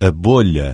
a bolha.